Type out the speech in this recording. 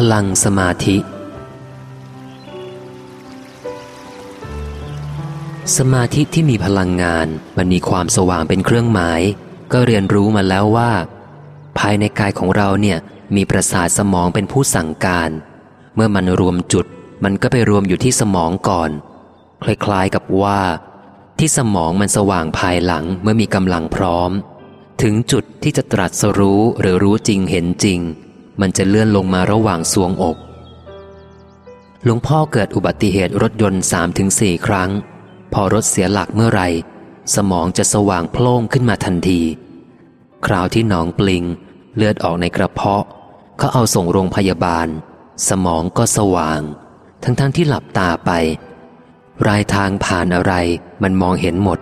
พลังสมาธิ สมาธิที่มีพลังงานมันมีความสว่างเป็นเครื่องหมาย ก็เรียนรู้มาแล้วว่า ภายในกายของเราเนี่ยมีประสาทสมองเป็นผู้สั่งการ เมื่อมันรวมจุด มันก็ไปรวมอยู่ที่สมองก่อน คล้ายๆกับว่า ที่สมองมันสว่างภายหลังเมื่อมีกำลังพร้อม ถึงจุดที่จะตรัสรู้หรือรู้จริงเห็นจริง มันจะเลื่อนลงมาระหว่างสวงอก หลวงพ่อเกิดอุบัติเหตุรถยนต์สามถึงสี่ครั้ง พอรถเสียหลักเมื่อไหร่สมองจะสว่างโพล่งขึ้นมาทันที คราวที่หนองปลิง เลือดออกในกระเพาะ เขาเอาส่งโรงพยาบาล สมองก็สว่าง ทั้งๆทที่หลับตาไป รายทางผ่านอะไรมันมองเห็นหมด